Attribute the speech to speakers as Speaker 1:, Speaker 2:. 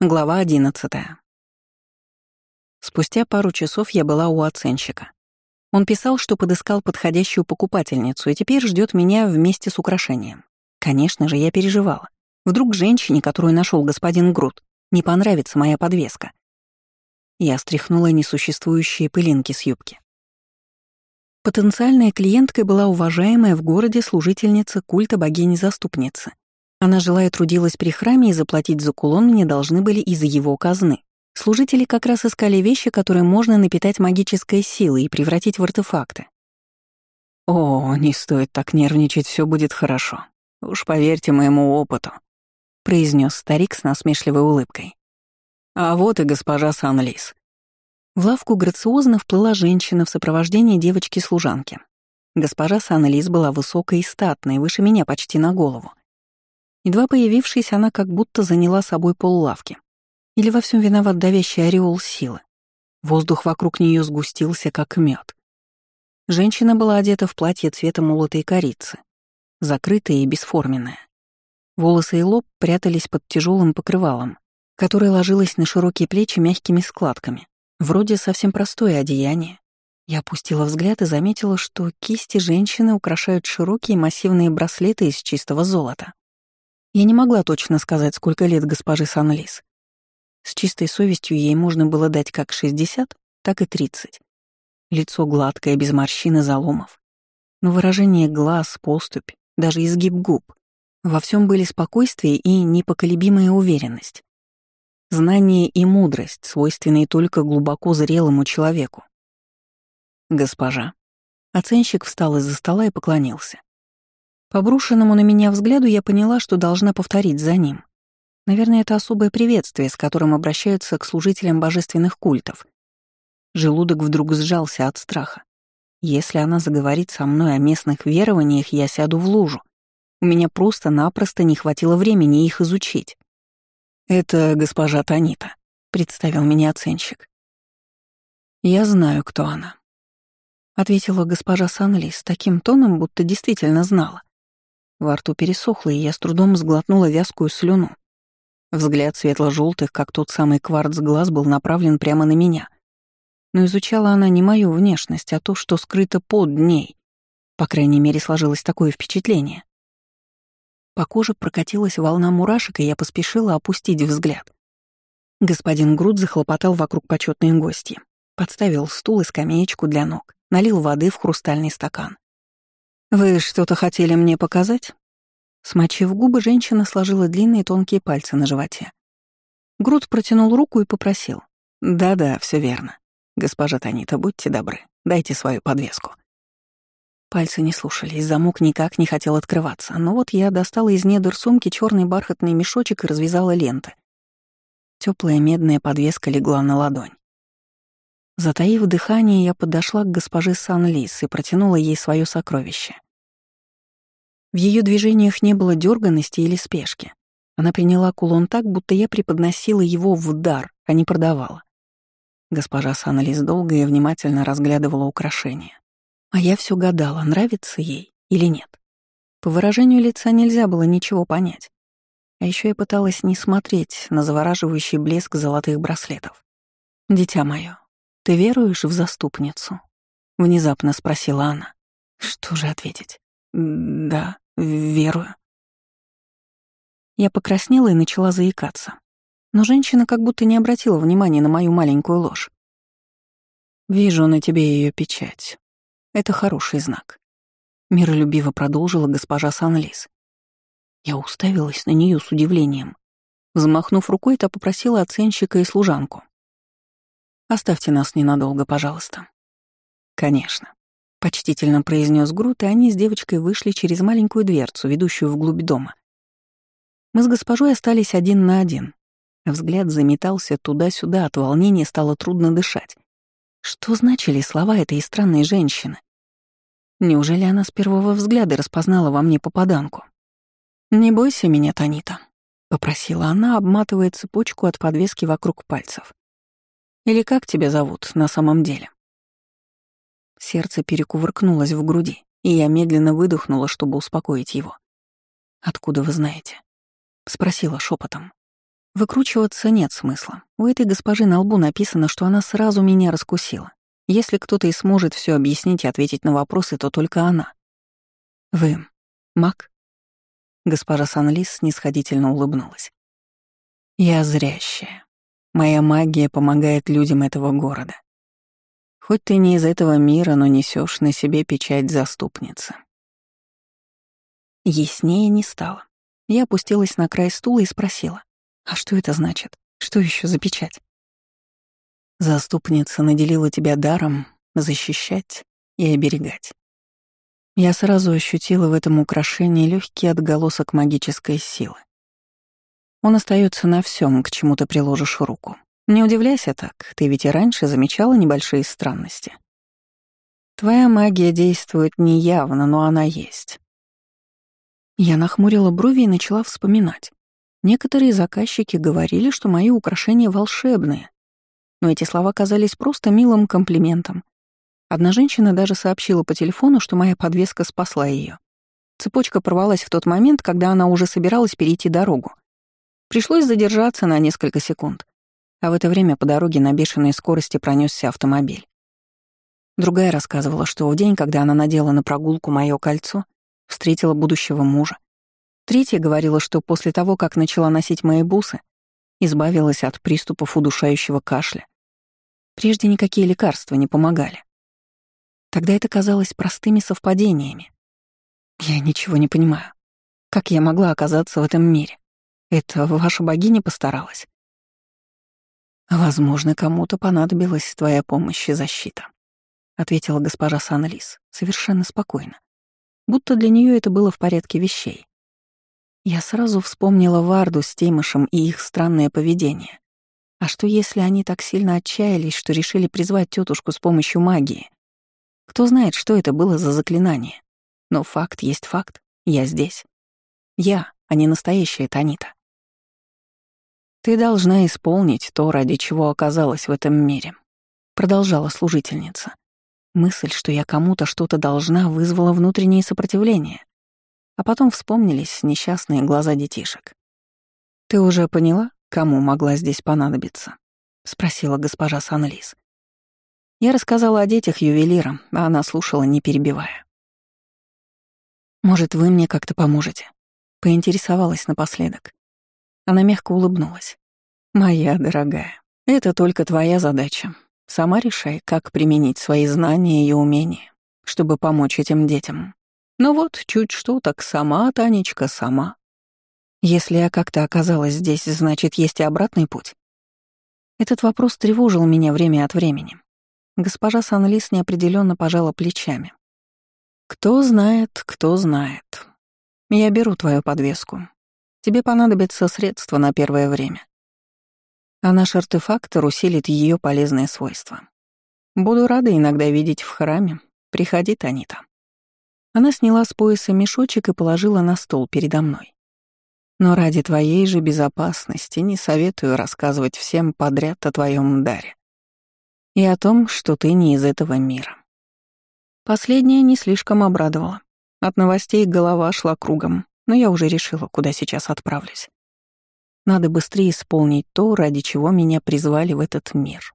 Speaker 1: Глава одиннадцатая. Спустя пару часов я была у оценщика. Он писал, что подыскал подходящую покупательницу и теперь ждет меня вместе с украшением. Конечно же, я переживала. Вдруг женщине, которую нашел господин Грут, не понравится моя подвеска. Я стряхнула несуществующие пылинки с юбки. Потенциальной клиенткой была уважаемая в городе служительница культа богини-заступницы — она жила и трудилась при храме, и заплатить за кулон мне должны были из его казны. Служители как раз искали вещи, которые можно напитать магической силой и превратить в артефакты. «О, не стоит так нервничать, все будет хорошо. Уж поверьте моему опыту», — произнес старик с насмешливой улыбкой. «А вот и госпожа Санлис». В лавку грациозно вплыла женщина в сопровождении девочки-служанки. Госпожа Санлис была высокой и статной, выше меня почти на голову. Едва появившись, она как будто заняла собой поллавки. Или во всем виноват давящий ореол силы. Воздух вокруг нее сгустился, как мед. Женщина была одета в платье цвета молотой корицы, закрытая и бесформенная. Волосы и лоб прятались под тяжелым покрывалом, которое ложилось на широкие плечи мягкими складками. Вроде совсем простое одеяние. Я опустила взгляд и заметила, что кисти женщины украшают широкие массивные браслеты из чистого золота. Я не могла точно сказать, сколько лет госпожи Санлис. С чистой совестью ей можно было дать как 60, так и 30. Лицо гладкое, без морщин и заломов. Но выражение глаз, поступь, даже изгиб губ — во всем были спокойствие и непоколебимая уверенность. Знание и мудрость, свойственные только глубоко зрелому человеку. «Госпожа». Оценщик встал из-за стола и поклонился. По брошенному на меня взгляду я поняла, что должна повторить за ним. Наверное, это особое приветствие, с которым обращаются к служителям божественных культов. Желудок вдруг сжался от страха. Если она заговорит со мной о местных верованиях, я сяду в лужу. У меня просто-напросто не хватило времени их изучить. «Это госпожа Танита», — представил меня оценщик. «Я знаю, кто она», — ответила госпожа Санли с таким тоном, будто действительно знала. Во рту пересохло, и я с трудом сглотнула вязкую слюну. Взгляд светло-желтых, как тот самый кварц глаз, был направлен прямо на меня. Но изучала она не мою внешность, а то, что скрыто под ней. По крайней мере, сложилось такое впечатление. По коже прокатилась волна мурашек, и я поспешила опустить взгляд. Господин Груд захлопотал вокруг почетной гости. Подставил стул и скамеечку для ног, налил воды в хрустальный стакан. «Вы что-то хотели мне показать?» Смочив губы, женщина сложила длинные тонкие пальцы на животе. Груд протянул руку и попросил. «Да-да, все верно. Госпожа Танита, будьте добры, дайте свою подвеску». Пальцы не слушались, замок никак не хотел открываться, но вот я достала из недр сумки черный бархатный мешочек и развязала ленты. Теплая медная подвеска легла на ладонь. Затаив дыхание, я подошла к госпоже Сан-Лис и протянула ей свое сокровище. В ее движениях не было дерганности или спешки. Она приняла кулон так, будто я преподносила его в дар, а не продавала. Госпожа Саналис долго и внимательно разглядывала украшения. А я все гадала, нравится ей или нет. По выражению лица нельзя было ничего понять. А еще я пыталась не смотреть на завораживающий блеск золотых браслетов. «Дитя мое, ты веруешь в заступницу?» — внезапно спросила она. Что же ответить? «Да», Верую. Я покраснела и начала заикаться. Но женщина как будто не обратила внимания на мою маленькую ложь. «Вижу на тебе ее печать. Это хороший знак», — миролюбиво продолжила госпожа Санлис. Я уставилась на нее с удивлением. Взмахнув рукой, та попросила оценщика и служанку. «Оставьте нас ненадолго, пожалуйста». «Конечно». Почтительно произнес Грут, и они с девочкой вышли через маленькую дверцу, ведущую вглубь дома. Мы с госпожой остались один на один. Взгляд заметался туда-сюда, от волнения стало трудно дышать. Что значили слова этой странной женщины? Неужели она с первого взгляда распознала во мне попаданку? «Не бойся меня, Танита», — попросила она, обматывая цепочку от подвески вокруг пальцев. «Или как тебя зовут на самом деле?» Сердце перекувыркнулось в груди, и я медленно выдохнула, чтобы успокоить его. «Откуда вы знаете?» — спросила шепотом. Выкручиваться нет смысла. У этой госпожи на лбу написано, что она сразу меня раскусила. Если кто-то и сможет все объяснить и ответить на вопросы, то только она. «Вы маг?» Госпожа Санлис снисходительно улыбнулась. «Я зрящая. Моя магия помогает людям этого города. Хоть ты не из этого мира, но несешь на себе печать заступницы». Яснее не стало. Я опустилась на край стула и спросила, «А что это значит? Что еще за печать?» Заступница наделила тебя даром защищать и оберегать. Я сразу ощутила в этом украшении легкий отголосок магической силы. Он остается на всем, к чему ты приложишь руку. Не удивляйся так, ты ведь и раньше замечала небольшие странности. Твоя магия действует неявно, но она есть. Я нахмурила брови и начала вспоминать. Некоторые заказчики говорили, что мои украшения волшебные, но эти слова казались просто милым комплиментом. Одна женщина даже сообщила по телефону, что моя подвеска спасла ее. Цепочка порвалась в тот момент, когда она уже собиралась перейти дорогу. Пришлось задержаться на несколько секунд, а в это время по дороге на бешеной скорости пронесся автомобиль. Другая рассказывала, что в день, когда она надела на прогулку мое кольцо, встретила будущего мужа. Третья говорила, что после того, как начала носить мои бусы, избавилась от приступов удушающего кашля, Прежде никакие лекарства не помогали. Тогда это казалось простыми совпадениями. Я ничего не понимаю. Как я могла оказаться в этом мире? Это ваша богиня постаралась? Возможно, кому-то понадобилась твоя помощь и защита, ответила госпожа Санлис, совершенно спокойно. Будто для нее это было в порядке вещей. Я сразу вспомнила Варду с Теймышем и их странное поведение. А что, если они так сильно отчаялись, что решили призвать тетушку с помощью магии? Кто знает, что это было за заклинание. Но факт есть факт. Я здесь. Я, а не настоящая Танита. «Ты должна исполнить то, ради чего оказалась в этом мире», — продолжала служительница. Мысль, что я кому-то что-то должна, вызвала внутреннее сопротивление. А потом вспомнились несчастные глаза детишек. «Ты уже поняла, кому могла здесь понадобиться?» — спросила госпожа Санлис. Я рассказала о детях ювелира, а она слушала, не перебивая. «Может, вы мне как-то поможете?» — поинтересовалась напоследок. Она мягко улыбнулась. «Моя дорогая, это только твоя задача. Сама решай, как применить свои знания и умения, чтобы помочь этим детям. Ну вот, чуть что, так сама, Танечка, сама. Если я как-то оказалась здесь, значит, есть и обратный путь. Этот вопрос тревожил меня время от времени. Госпожа Санлис неопределенно пожала плечами. «Кто знает, кто знает. Я беру твою подвеску. Тебе понадобится средство на первое время. А наш артефактор усилит ее полезные свойства. Буду рада иногда видеть в храме. Приходи, Танита». Она сняла с пояса мешочек и положила на стол передо мной. Но ради твоей же безопасности не советую рассказывать всем подряд о твоем даре. И о том, что ты не из этого мира. Последнее не слишком обрадовало. От новостей голова шла кругом, но я уже решила, куда сейчас отправлюсь. Надо быстрее исполнить то, ради чего меня призвали в этот мир.